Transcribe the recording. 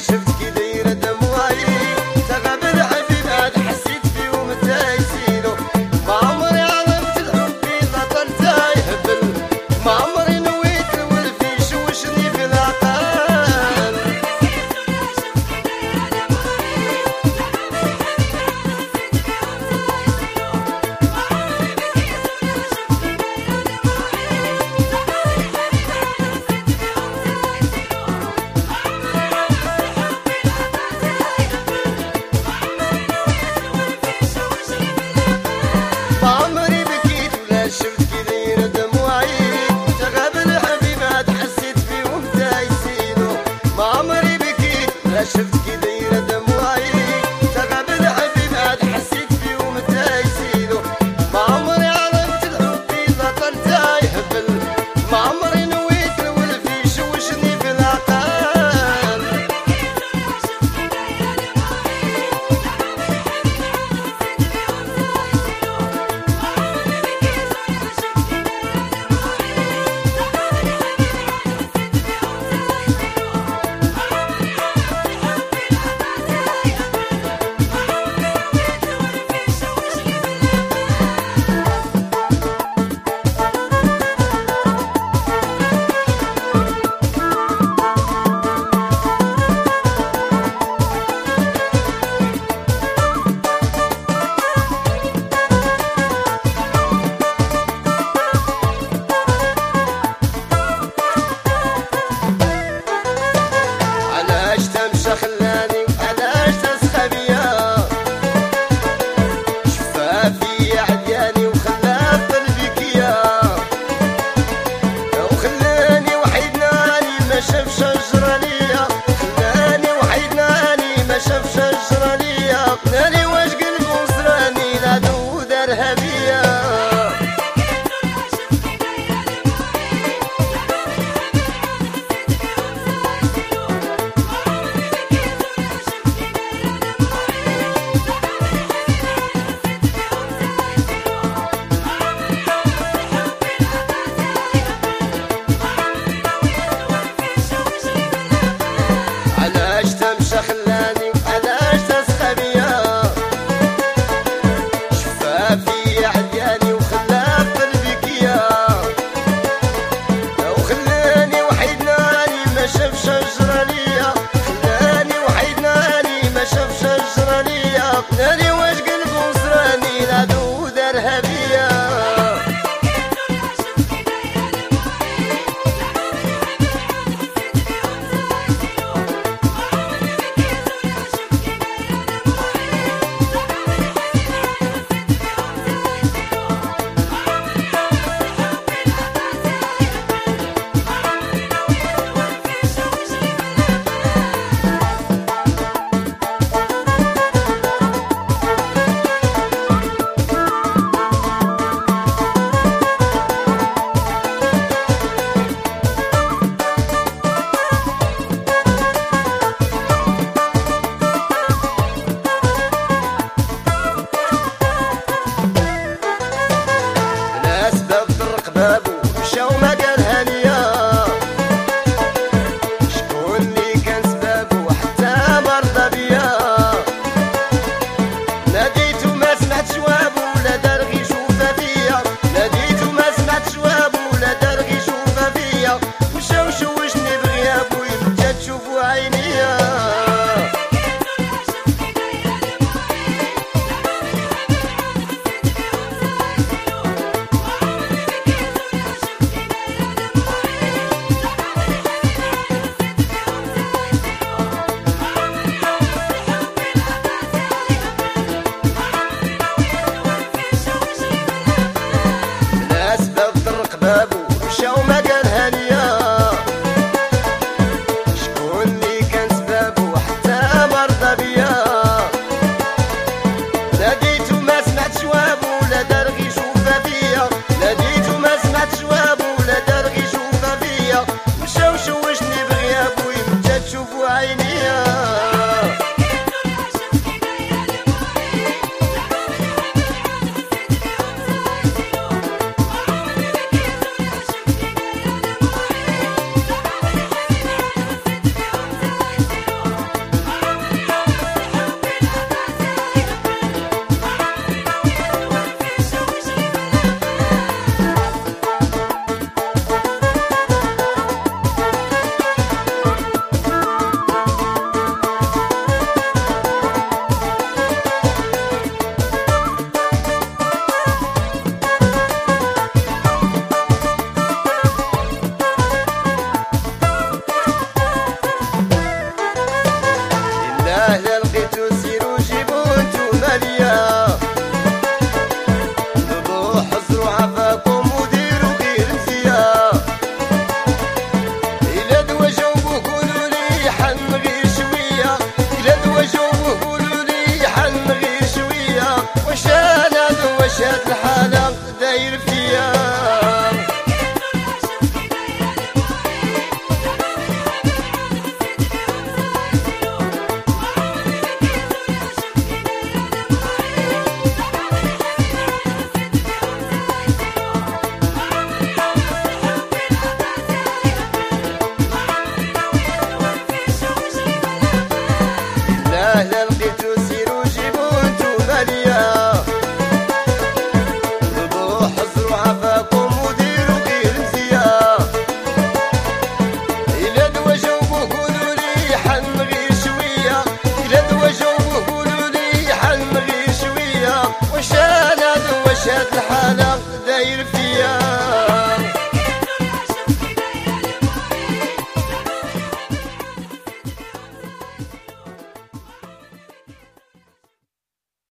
shift gear. I have been. heavy. Good